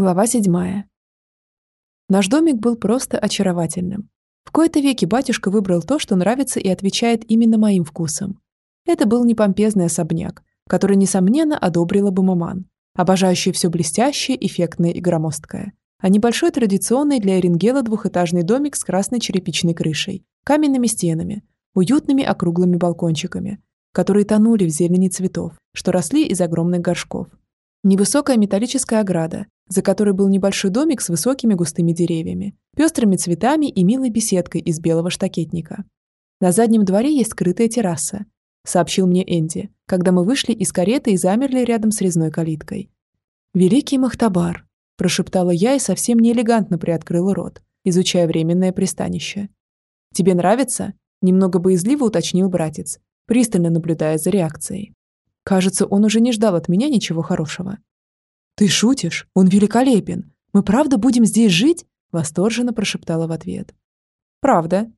Глава седьмая. Наш домик был просто очаровательным. В кои-то веки батюшка выбрал то, что нравится и отвечает именно моим вкусам. Это был не помпезный особняк, который, несомненно, одобрила бы маман, обожающий все блестящее, эффектное и громоздкое, а небольшой традиционный для Эренгела двухэтажный домик с красной черепичной крышей, каменными стенами, уютными округлыми балкончиками, которые тонули в зелени цветов, что росли из огромных горшков. Невысокая металлическая ограда, за которой был небольшой домик с высокими густыми деревьями, пестрыми цветами и милой беседкой из белого штакетника. На заднем дворе есть скрытая терраса, сообщил мне Энди, когда мы вышли из кареты и замерли рядом с резной калиткой. «Великий Махтабар», – прошептала я и совсем неэлегантно приоткрыла рот, изучая временное пристанище. «Тебе нравится?» – немного боязливо уточнил братец, пристально наблюдая за реакцией. Кажется, он уже не ждал от меня ничего хорошего. «Ты шутишь? Он великолепен! Мы правда будем здесь жить?» Восторженно прошептала в ответ. «Правда.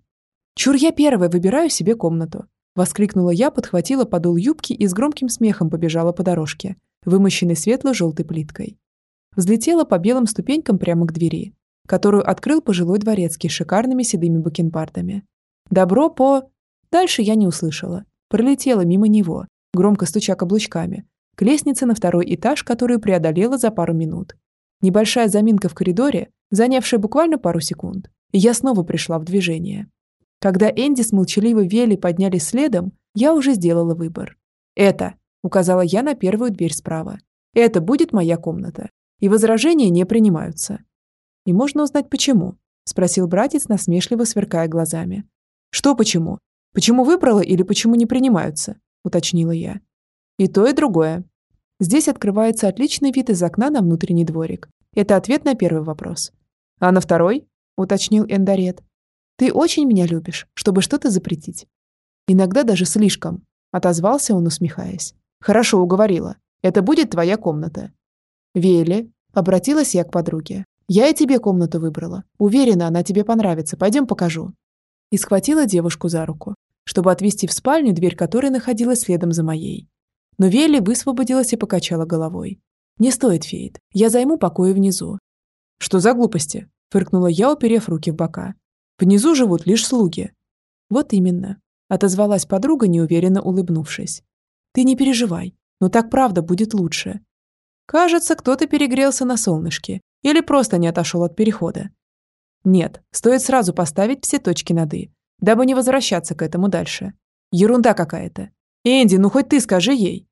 Чур я первая выбираю себе комнату», Воскликнула я, подхватила подол юбки и с громким смехом побежала по дорожке, вымощенной светло-желтой плиткой. Взлетела по белым ступенькам прямо к двери, которую открыл пожилой дворецкий с шикарными седыми бакенбардами. Добро по... Дальше я не услышала. Пролетела мимо него, громко стуча каблучками, к лестнице на второй этаж, которую преодолела за пару минут. Небольшая заминка в коридоре, занявшая буквально пару секунд, и я снова пришла в движение. Когда Энди с молчаливой Вели поднялись следом, я уже сделала выбор. «Это», — указала я на первую дверь справа, — «это будет моя комната, и возражения не принимаются». «И можно узнать, почему?» — спросил братец, насмешливо сверкая глазами. «Что почему? Почему выбрала или почему не принимаются?» — уточнила я. «И то, и другое», Здесь открывается отличный вид из окна на внутренний дворик. Это ответ на первый вопрос. А на второй? Уточнил Эндарет. Ты очень меня любишь, чтобы что-то запретить. Иногда даже слишком. Отозвался он, усмехаясь. Хорошо, уговорила. Это будет твоя комната. Вели, обратилась я к подруге. Я и тебе комнату выбрала. Уверена, она тебе понравится. Пойдем покажу. И схватила девушку за руку, чтобы отвести в спальню, дверь которой находилась следом за моей. Но Вели высвободилась и покачала головой. «Не стоит, Фейд. Я займу покои внизу». «Что за глупости?» – фыркнула я, уперев руки в бока. «Внизу живут лишь слуги». «Вот именно», – отозвалась подруга, неуверенно улыбнувшись. «Ты не переживай, но так правда будет лучше». Кажется, кто-то перегрелся на солнышке или просто не отошел от перехода. Нет, стоит сразу поставить все точки над «и», дабы не возвращаться к этому дальше. Ерунда какая-то. Энди, ну хоть ты скажи ей.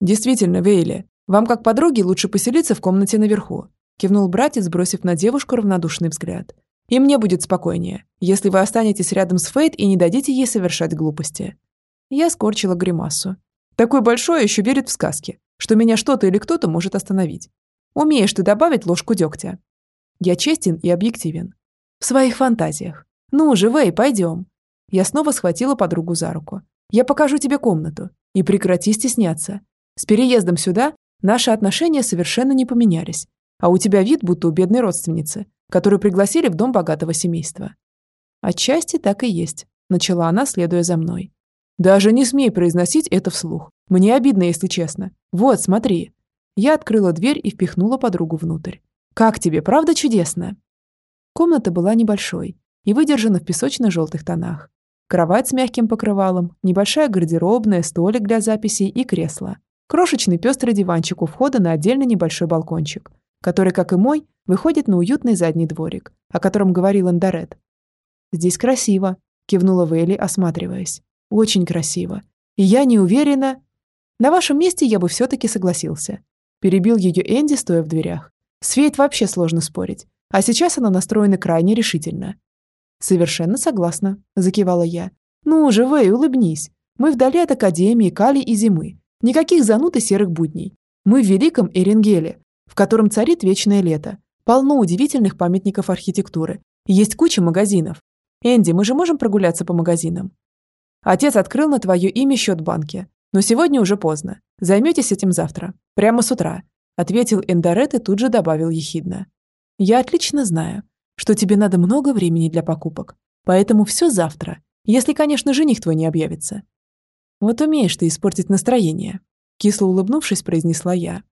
«Действительно, Вейли, вам как подруге лучше поселиться в комнате наверху», кивнул братец, бросив на девушку равнодушный взгляд. «И мне будет спокойнее, если вы останетесь рядом с Фейт и не дадите ей совершать глупости». Я скорчила гримасу. Такой большой еще верит в сказки, что меня что-то или кто-то может остановить. Умеешь ты добавить ложку дегтя. Я честен и объективен. В своих фантазиях. Ну же, пойдем. Я снова схватила подругу за руку. Я покажу тебе комнату. И прекрати стесняться. С переездом сюда наши отношения совершенно не поменялись, а у тебя вид, будто у бедной родственницы, которую пригласили в дом богатого семейства. Отчасти так и есть, начала она, следуя за мной. Даже не смей произносить это вслух. Мне обидно, если честно. Вот, смотри. Я открыла дверь и впихнула подругу внутрь. Как тебе, правда чудесно? Комната была небольшой и выдержана в песочно-желтых тонах. Кровать с мягким покрывалом, небольшая гардеробная, столик для записей и кресло. Крошечный пестрый диванчик у входа на отдельно небольшой балкончик, который, как и мой, выходит на уютный задний дворик, о котором говорил Андарет. «Здесь красиво», – кивнула Вейли, осматриваясь. «Очень красиво. И я не уверена...» «На вашем месте я бы все-таки согласился», – перебил ее Энди, стоя в дверях. «С Фейт вообще сложно спорить, а сейчас она настроена крайне решительно». «Совершенно согласна», – закивала я. «Ну же, Вэй, улыбнись. Мы вдали от Академии, Кали и Зимы. Никаких зануд и серых будней. Мы в великом Эренгеле, в котором царит вечное лето. Полно удивительных памятников архитектуры. Есть куча магазинов. Энди, мы же можем прогуляться по магазинам? Отец открыл на твое имя счет в банке. Но сегодня уже поздно. Займетесь этим завтра. Прямо с утра. Ответил Эндорет и тут же добавил ехидно. Я отлично знаю, что тебе надо много времени для покупок. Поэтому все завтра. Если, конечно, жених твой не объявится. «Вот умеешь ты испортить настроение», – кисло улыбнувшись, произнесла я.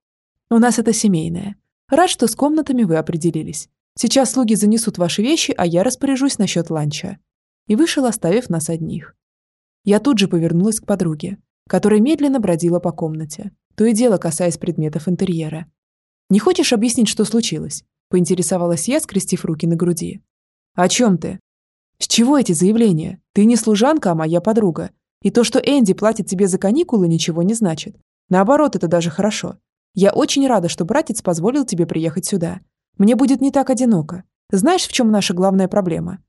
«У нас это семейное. Рад, что с комнатами вы определились. Сейчас слуги занесут ваши вещи, а я распоряжусь насчет ланча». И вышел, оставив нас одних. Я тут же повернулась к подруге, которая медленно бродила по комнате, то и дело касаясь предметов интерьера. «Не хочешь объяснить, что случилось?» – поинтересовалась я, скрестив руки на груди. «О чем ты?» «С чего эти заявления? Ты не служанка, а моя подруга. И то, что Энди платит тебе за каникулы, ничего не значит. Наоборот, это даже хорошо. Я очень рада, что братец позволил тебе приехать сюда. Мне будет не так одиноко. Знаешь, в чем наша главная проблема?»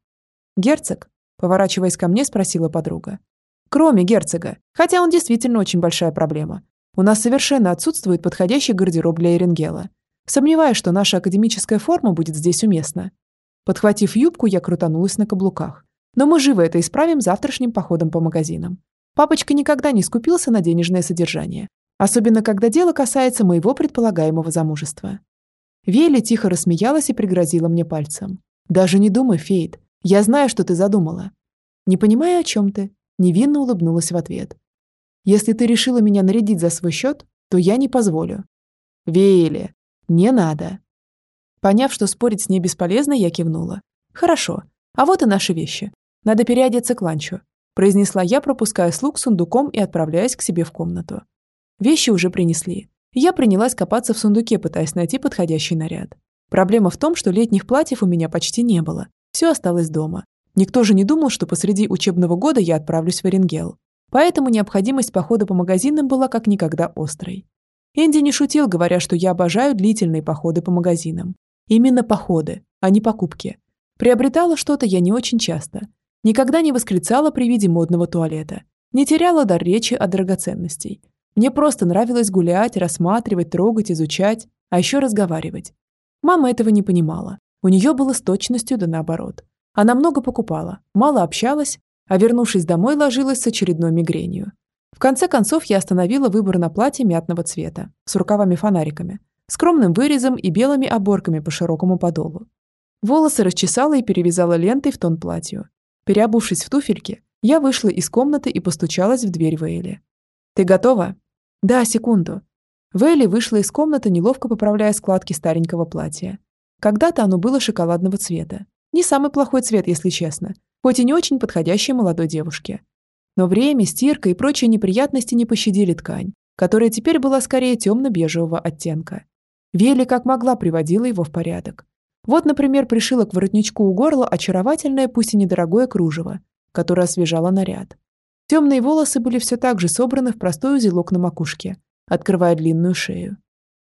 «Герцог?» – поворачиваясь ко мне, спросила подруга. «Кроме герцога. Хотя он действительно очень большая проблема. У нас совершенно отсутствует подходящий гардероб для Эренгела. Сомневаюсь, что наша академическая форма будет здесь уместна. Подхватив юбку, я крутанулась на каблуках. Но мы живо это исправим завтрашним походом по магазинам. Папочка никогда не скупился на денежное содержание. Особенно, когда дело касается моего предполагаемого замужества. Вейли тихо рассмеялась и пригрозила мне пальцем. «Даже не думай, Фейд. Я знаю, что ты задумала». «Не понимаю, о чем ты», — невинно улыбнулась в ответ. «Если ты решила меня нарядить за свой счет, то я не позволю». «Вейли, не надо», Поняв, что спорить с ней бесполезно, я кивнула. «Хорошо. А вот и наши вещи. Надо переодеться к ланчу», произнесла я, пропуская слуг сундуком и отправляясь к себе в комнату. Вещи уже принесли. Я принялась копаться в сундуке, пытаясь найти подходящий наряд. Проблема в том, что летних платьев у меня почти не было. Все осталось дома. Никто же не думал, что посреди учебного года я отправлюсь в Оренгел. Поэтому необходимость похода по магазинам была как никогда острой. Энди не шутил, говоря, что я обожаю длительные походы по магазинам. Именно походы, а не покупки. Приобретала что-то я не очень часто. Никогда не восклицала при виде модного туалета. Не теряла дар речи о драгоценностей. Мне просто нравилось гулять, рассматривать, трогать, изучать, а еще разговаривать. Мама этого не понимала. У нее было с точностью да наоборот. Она много покупала, мало общалась, а вернувшись домой, ложилась с очередной мигренью. В конце концов, я остановила выбор на платье мятного цвета, с рукавами-фонариками, скромным вырезом и белыми оборками по широкому подолу. Волосы расчесала и перевязала лентой в тон платью. Переобувшись в туфельки, я вышла из комнаты и постучалась в дверь Вейли. «Ты готова?» «Да, секунду». Вейли вышла из комнаты, неловко поправляя складки старенького платья. Когда-то оно было шоколадного цвета. Не самый плохой цвет, если честно, хоть и не очень подходящий молодой девушке. Но время, стирка и прочие неприятности не пощадили ткань, которая теперь была скорее темно-бежевого оттенка. Вели как могла приводила его в порядок. Вот, например, пришила к воротничку у горла очаровательное, пусть и недорогое кружево, которое освежало наряд. Темные волосы были все так же собраны в простой узелок на макушке, открывая длинную шею.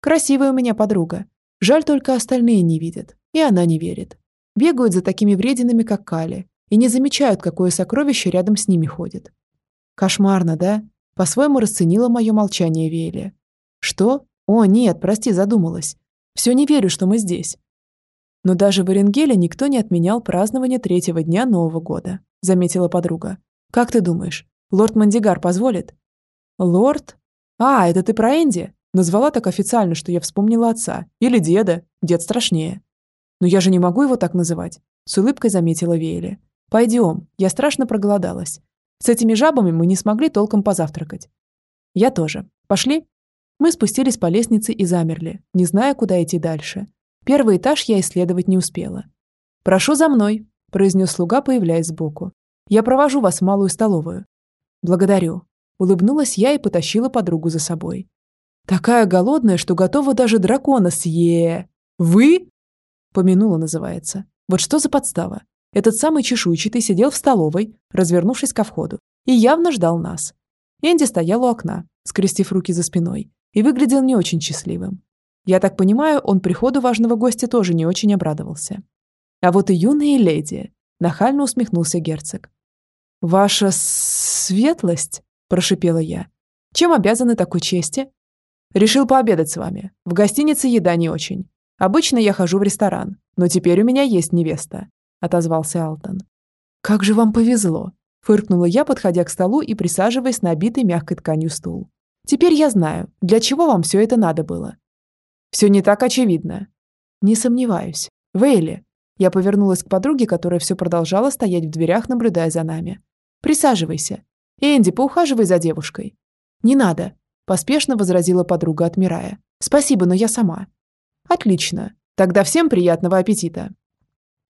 Красивая у меня подруга. Жаль, только остальные не видят. И она не верит. Бегают за такими врединами, как Кали, и не замечают, какое сокровище рядом с ними ходит. Кошмарно, да? По-своему расценила мое молчание Вели. Что? «О, нет, прости, задумалась. Все не верю, что мы здесь». Но даже в Оренгеле никто не отменял празднование третьего дня Нового года, заметила подруга. «Как ты думаешь, лорд Мандигар позволит?» «Лорд? А, это ты про Энди?» Назвала так официально, что я вспомнила отца. Или деда. Дед страшнее. «Но я же не могу его так называть», — с улыбкой заметила Вейли. «Пойдем, я страшно проголодалась. С этими жабами мы не смогли толком позавтракать». «Я тоже. Пошли?» Мы спустились по лестнице и замерли, не зная, куда идти дальше. Первый этаж я исследовать не успела. «Прошу за мной», – произнес слуга, появляясь сбоку. «Я провожу вас в малую столовую». «Благодарю», – улыбнулась я и потащила подругу за собой. «Такая голодная, что готова даже дракона съе...» «Вы?» Помянула называется. Вот что за подстава? Этот самый чешуйчатый сидел в столовой, развернувшись ко входу, и явно ждал нас. Энди стоял у окна, скрестив руки за спиной, и выглядел не очень счастливым. Я так понимаю, он приходу важного гостя тоже не очень обрадовался. А вот и юные леди, нахально усмехнулся герцог. «Ваша светлость?» – прошипела я. «Чем обязаны такой чести?» «Решил пообедать с вами. В гостинице еда не очень. Обычно я хожу в ресторан, но теперь у меня есть невеста», – отозвался Алтон. «Как же вам повезло!» – фыркнула я, подходя к столу и присаживаясь на обитый мягкой тканью стул. Теперь я знаю, для чего вам все это надо было. Все не так очевидно. Не сомневаюсь. Вейли. Я повернулась к подруге, которая все продолжала стоять в дверях, наблюдая за нами. Присаживайся. Энди, поухаживай за девушкой. Не надо. Поспешно возразила подруга, отмирая. Спасибо, но я сама. Отлично. Тогда всем приятного аппетита.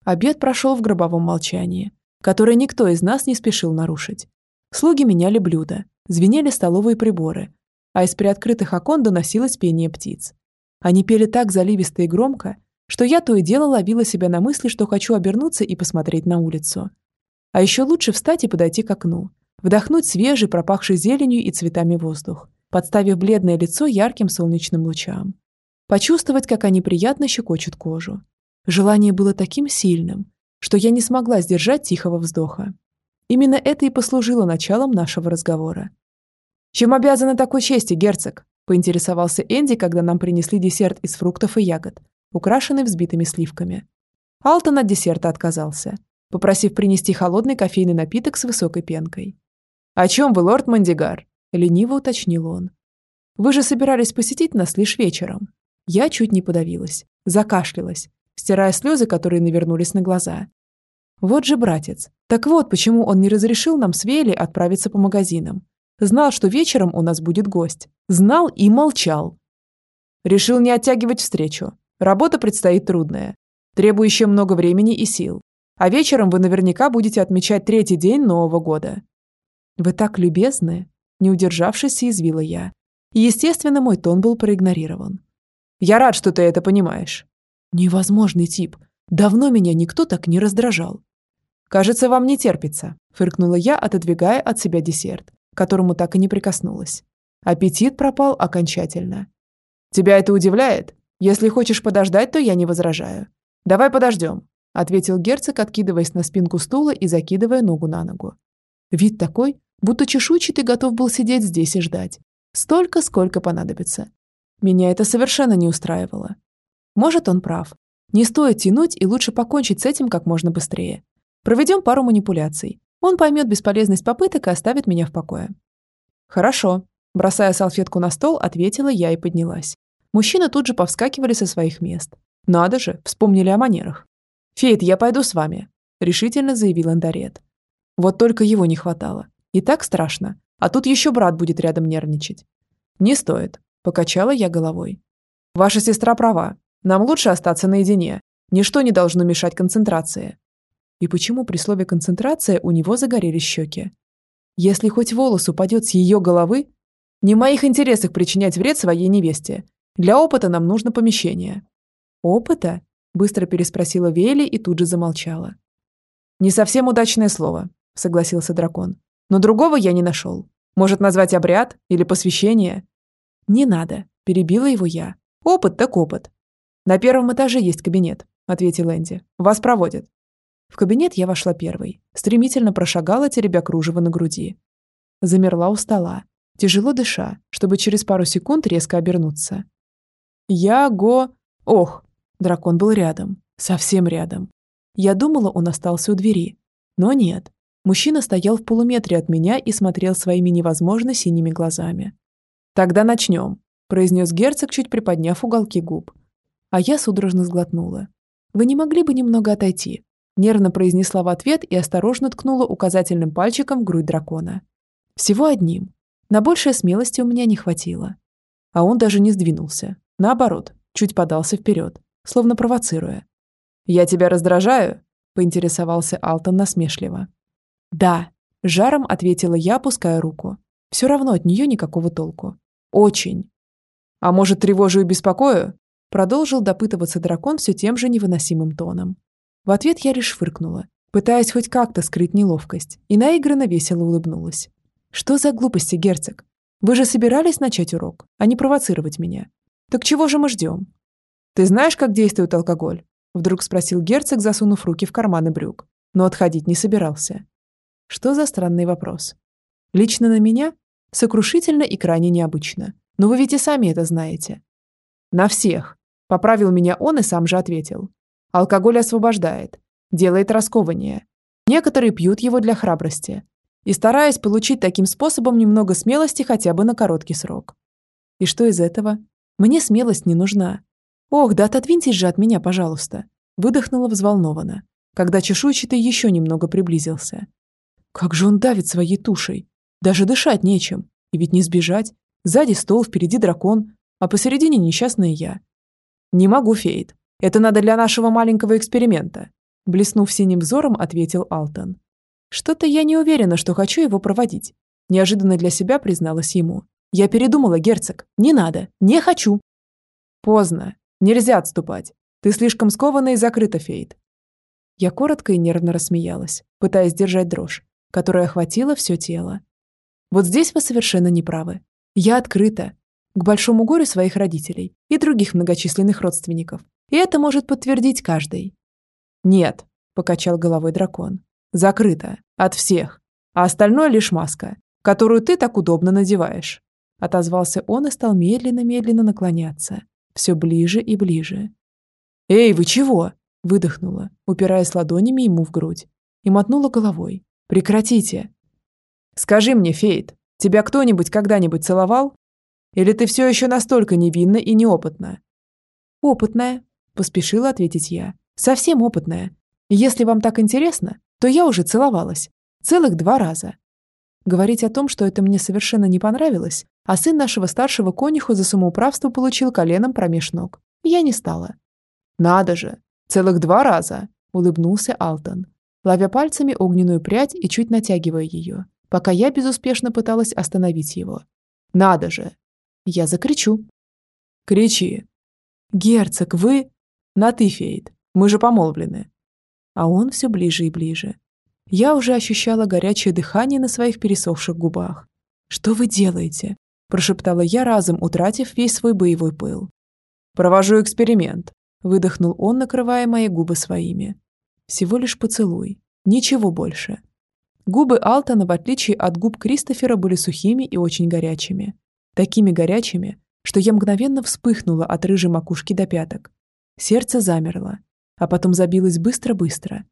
Обед прошел в гробовом молчании, которое никто из нас не спешил нарушить. Слуги меняли блюда, звенели столовые приборы, а из приоткрытых окон доносилось пение птиц. Они пели так заливисто и громко, что я то и дело ловила себя на мысли, что хочу обернуться и посмотреть на улицу. А еще лучше встать и подойти к окну, вдохнуть свежий, пропахший зеленью и цветами воздух, подставив бледное лицо ярким солнечным лучам. Почувствовать, как они приятно щекочут кожу. Желание было таким сильным, что я не смогла сдержать тихого вздоха. Именно это и послужило началом нашего разговора. «Чем обязаны такой чести, герцог?» – поинтересовался Энди, когда нам принесли десерт из фруктов и ягод, украшенный взбитыми сливками. Алтон от десерта отказался, попросив принести холодный кофейный напиток с высокой пенкой. «О чем вы, лорд Мандигар?» – лениво уточнил он. «Вы же собирались посетить нас лишь вечером». Я чуть не подавилась, закашлялась, стирая слезы, которые навернулись на глаза. Вот же братец. Так вот, почему он не разрешил нам с Вели отправиться по магазинам. Знал, что вечером у нас будет гость. Знал и молчал. Решил не оттягивать встречу. Работа предстоит трудная, требующая много времени и сил. А вечером вы наверняка будете отмечать третий день Нового года. Вы так любезны, не удержавшись, съязвила я. Естественно, мой тон был проигнорирован. Я рад, что ты это понимаешь. Невозможный тип. Давно меня никто так не раздражал. Кажется, вам не терпится, фыркнула я, отодвигая от себя десерт, к которому так и не прикоснулась. Аппетит пропал окончательно. Тебя это удивляет? Если хочешь подождать, то я не возражаю. Давай подождем, ответил герцог, откидываясь на спинку стула и закидывая ногу на ногу. Вид такой, будто чешуйчатый готов был сидеть здесь и ждать. Столько, сколько понадобится. Меня это совершенно не устраивало. Может, он прав. Не стоит тянуть и лучше покончить с этим как можно быстрее. Проведем пару манипуляций. Он поймет бесполезность попыток и оставит меня в покое. Хорошо. Бросая салфетку на стол, ответила я и поднялась. Мужчины тут же повскакивали со своих мест. Надо же, вспомнили о манерах. «Фейт, я пойду с вами», — решительно заявил Андарет. Вот только его не хватало. И так страшно. А тут еще брат будет рядом нервничать. Не стоит. Покачала я головой. Ваша сестра права. Нам лучше остаться наедине. Ничто не должно мешать концентрации. И почему при слове «концентрация» у него загорелись щеки? Если хоть волос упадет с ее головы, не в моих интересах причинять вред своей невесте. Для опыта нам нужно помещение. Опыта? Быстро переспросила Вели и тут же замолчала. Не совсем удачное слово, согласился дракон. Но другого я не нашел. Может назвать обряд или посвящение? «Не надо», – перебила его я. «Опыт так опыт». «На первом этаже есть кабинет», – ответил Энди. «Вас проводят». В кабинет я вошла первой, стремительно прошагала, теребя кружево на груди. Замерла у стола, тяжело дыша, чтобы через пару секунд резко обернуться. «Я го...» «Ох!» Дракон был рядом, совсем рядом. Я думала, он остался у двери. Но нет. Мужчина стоял в полуметре от меня и смотрел своими невозможно синими глазами. «Тогда начнем», – произнес герцог, чуть приподняв уголки губ. А я судорожно сглотнула. «Вы не могли бы немного отойти?» Нервно произнесла в ответ и осторожно ткнула указательным пальчиком в грудь дракона. Всего одним. На большей смелости у меня не хватило. А он даже не сдвинулся. Наоборот, чуть подался вперед, словно провоцируя. «Я тебя раздражаю?» – поинтересовался Алтон насмешливо. «Да», – жаром ответила я, опуская руку. Все равно от нее никакого толку. Очень. А может, тревожу и беспокою? Продолжил допытываться дракон все тем же невыносимым тоном. В ответ я лишь фыркнула, пытаясь хоть как-то скрыть неловкость, и наигранно весело улыбнулась. «Что за глупости, герцог? Вы же собирались начать урок, а не провоцировать меня. Так чего же мы ждем?» «Ты знаешь, как действует алкоголь?» Вдруг спросил герцог, засунув руки в карманы брюк, но отходить не собирался. Что за странный вопрос? Лично на меня Сокрушительно и крайне необычно. Но вы ведь и сами это знаете. На всех. Поправил меня он и сам же ответил. Алкоголь освобождает, делает раскованнее. Некоторые пьют его для храбрости. И стараясь получить таким способом немного смелости хотя бы на короткий срок. И что из этого? Мне смелость не нужна. Ох, да отодвиньтесь же от меня, пожалуйста. Выдохнула взволнованно, когда чешуйчатый еще немного приблизился. Как же он давит своей тушей. Даже дышать нечем. И ведь не сбежать. Сзади стол, впереди дракон, а посередине несчастная я. «Не могу, Фейд. Это надо для нашего маленького эксперимента», блеснув синим взором, ответил Алтон. «Что-то я не уверена, что хочу его проводить», неожиданно для себя призналась ему. «Я передумала, герцог. Не надо. Не хочу». «Поздно. Нельзя отступать. Ты слишком скована и закрыта, Фейд». Я коротко и нервно рассмеялась, пытаясь держать дрожь, которая охватила все тело. Вот здесь вы совершенно не правы. Я открыта, к большому горю своих родителей и других многочисленных родственников. И это может подтвердить каждый. «Нет», — покачал головой дракон, — «закрыто. От всех. А остальное лишь маска, которую ты так удобно надеваешь». Отозвался он и стал медленно-медленно наклоняться. Все ближе и ближе. «Эй, вы чего?» — выдохнула, упираясь ладонями ему в грудь. И мотнула головой. «Прекратите!» «Скажи мне, Фейт, тебя кто-нибудь когда-нибудь целовал?» Или ты все еще настолько невинна и неопытна?» «Опытная», – поспешила ответить я. «Совсем опытная. Если вам так интересно, то я уже целовалась. Целых два раза». Говорить о том, что это мне совершенно не понравилось, а сын нашего старшего конюха за самоуправство получил коленом промеж ног, я не стала. «Надо же! Целых два раза!» – улыбнулся Алтон, ловя пальцами огненную прядь и чуть натягивая ее, пока я безуспешно пыталась остановить его. «Надо же! Я закричу. Кричи. Герцог, вы... На ты, Фейд. Мы же помолвлены. А он все ближе и ближе. Я уже ощущала горячее дыхание на своих пересохших губах. «Что вы делаете?» – прошептала я разом, утратив весь свой боевой пыл. «Провожу эксперимент», – выдохнул он, накрывая мои губы своими. «Всего лишь поцелуй. Ничего больше». Губы Алтона, в отличие от губ Кристофера, были сухими и очень горячими такими горячими, что я мгновенно вспыхнула от рыжей макушки до пяток. Сердце замерло, а потом забилось быстро-быстро.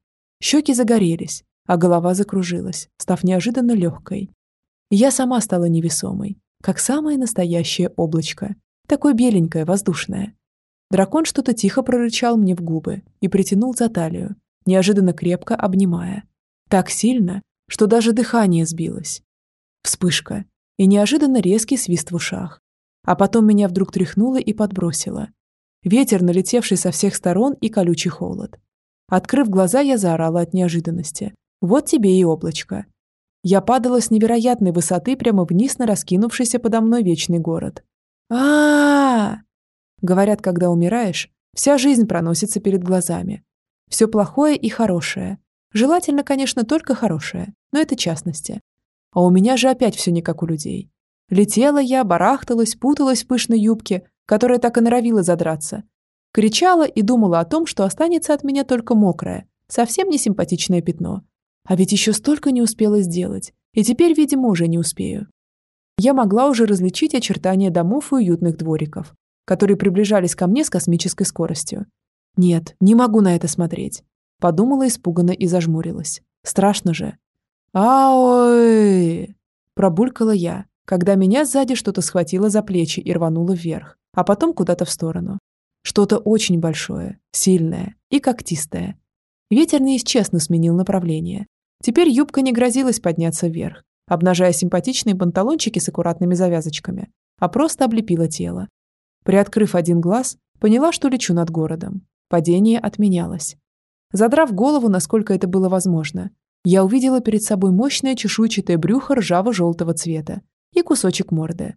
Щеки загорелись, а голова закружилась, став неожиданно легкой. Я сама стала невесомой, как самое настоящее облачко, такое беленькое, воздушное. Дракон что-то тихо прорычал мне в губы и притянул за талию, неожиданно крепко обнимая. Так сильно, что даже дыхание сбилось. Вспышка, и неожиданно резкий свист в ушах. А потом меня вдруг тряхнуло и подбросило. Ветер, налетевший со всех сторон, и колючий холод. Открыв глаза, я заорала от неожиданности. «Вот тебе и облачко». Я падала с невероятной высоты прямо вниз на раскинувшийся подо мной вечный город. а, Говорят, когда умираешь, вся жизнь проносится перед глазами. Все плохое и хорошее. Желательно, конечно, только хорошее, но это частности. А у меня же опять все не как у людей. Летела я, барахталась, путалась в пышной юбке, которая так и норовила задраться. Кричала и думала о том, что останется от меня только мокрое, совсем не симпатичное пятно. А ведь еще столько не успела сделать, и теперь, видимо, уже не успею. Я могла уже различить очертания домов и уютных двориков, которые приближались ко мне с космической скоростью. Нет, не могу на это смотреть. Подумала испуганно и зажмурилась. Страшно же. «Аой!» – пробулькала я, когда меня сзади что-то схватило за плечи и рвануло вверх, а потом куда-то в сторону. Что-то очень большое, сильное и когтистое. Ветер неисчестно сменил направление. Теперь юбка не грозилась подняться вверх, обнажая симпатичные панталончики с аккуратными завязочками, а просто облепила тело. Приоткрыв один глаз, поняла, что лечу над городом. Падение отменялось. Задрав голову, насколько это было возможно, я увидела перед собой мощное чешуйчатое брюхо ржаво-желтого цвета и кусочек морды.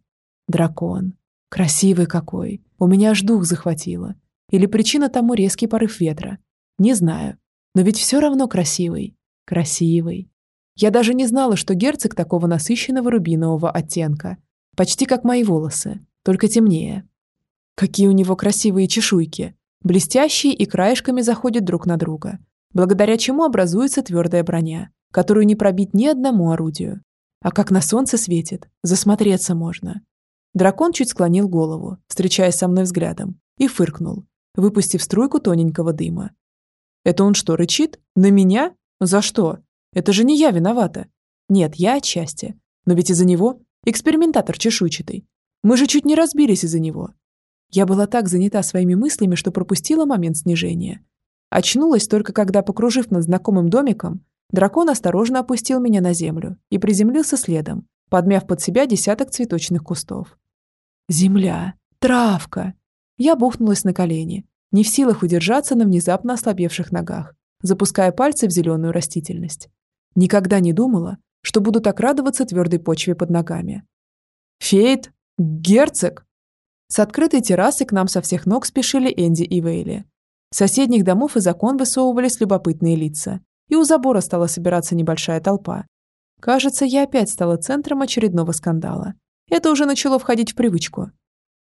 Дракон. Красивый какой. У меня аж дух захватило. Или причина тому резкий порыв ветра. Не знаю. Но ведь все равно красивый. Красивый. Я даже не знала, что герцог такого насыщенного рубинового оттенка. Почти как мои волосы, только темнее. Какие у него красивые чешуйки. Блестящие и краешками заходят друг на друга благодаря чему образуется твердая броня, которую не пробить ни одному орудию. А как на солнце светит, засмотреться можно. Дракон чуть склонил голову, встречаясь со мной взглядом, и фыркнул, выпустив струйку тоненького дыма. «Это он что, рычит? На меня? За что? Это же не я виновата. Нет, я отчасти. Но ведь из-за него экспериментатор чешуйчатый. Мы же чуть не разбились из-за него. Я была так занята своими мыслями, что пропустила момент снижения. Очнулась только когда, покружив над знакомым домиком, дракон осторожно опустил меня на землю и приземлился следом, подмяв под себя десяток цветочных кустов. Земля, травка. Я бухнулась на колени, не в силах удержаться на внезапно ослабевших ногах, запуская пальцы в зеленую растительность. Никогда не думала, что буду так радоваться твердой почве под ногами. «Фейт! Герцог!» С открытой террасы к нам со всех ног спешили Энди и Вейли. Соседних домов из окон высовывались любопытные лица, и у забора стала собираться небольшая толпа. Кажется, я опять стала центром очередного скандала. Это уже начало входить в привычку.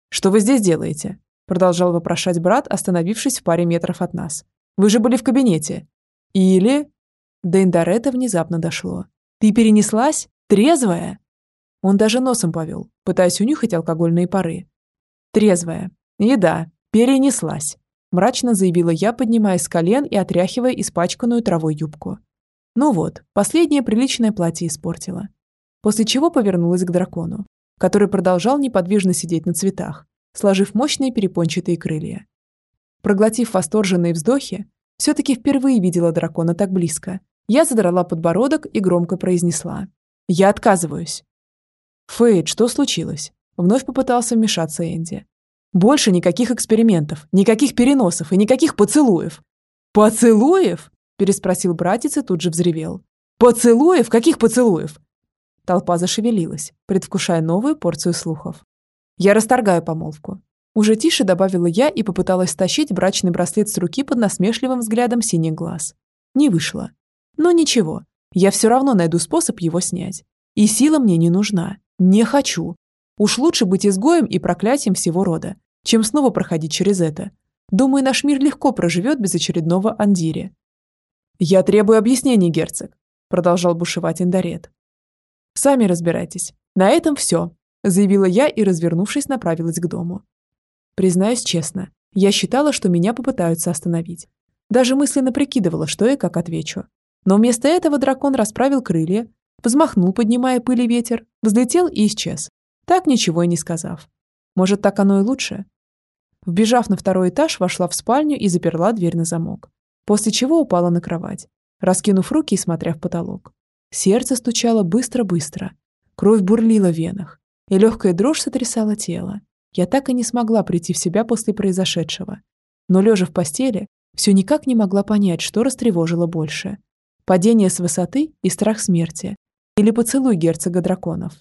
«Что вы здесь делаете?» Продолжал вопрошать брат, остановившись в паре метров от нас. «Вы же были в кабинете. Или...» До Индарета внезапно дошло. «Ты перенеслась? Трезвая?» Он даже носом повел, пытаясь унюхать алкогольные пары. «Трезвая. И да, перенеслась», мрачно заявила я, поднимаясь с колен и отряхивая испачканную травой юбку. Ну вот, последнее приличное платье испортила. После чего повернулась к дракону, который продолжал неподвижно сидеть на цветах, сложив мощные перепончатые крылья. Проглотив восторженные вздохи, все-таки впервые видела дракона так близко. Я задрала подбородок и громко произнесла. «Я отказываюсь». «Фейд, что случилось?» Вновь попытался вмешаться Энди. «Больше никаких экспериментов, никаких переносов и никаких поцелуев». «Поцелуев?» переспросил братец и тут же взревел. «Поцелуев? Каких поцелуев?» Толпа зашевелилась, предвкушая новую порцию слухов. Я расторгаю помолвку. Уже тише добавила я и попыталась стащить брачный браслет с руки под насмешливым взглядом синих глаз. Не вышло. Но ничего, я все равно найду способ его снять. И сила мне не нужна. Не хочу. Уж лучше быть изгоем и проклятием всего рода, чем снова проходить через это. Думаю, наш мир легко проживет без очередного Андири. «Я требую объяснений, герцог», – продолжал бушевать Индарет. «Сами разбирайтесь. На этом все заявила я и, развернувшись, направилась к дому. Признаюсь честно, я считала, что меня попытаются остановить. Даже мысленно прикидывала, что и как отвечу. Но вместо этого дракон расправил крылья, взмахнул, поднимая пыль и ветер, взлетел и исчез, так ничего и не сказав. Может, так оно и лучше? Вбежав на второй этаж, вошла в спальню и заперла дверь на замок, после чего упала на кровать, раскинув руки и смотря в потолок. Сердце стучало быстро-быстро, кровь бурлила в венах, и легкая дрожь сотрясала тело. Я так и не смогла прийти в себя после произошедшего. Но, лежа в постели, все никак не могла понять, что растревожило больше. Падение с высоты и страх смерти. Или поцелуй герцога драконов.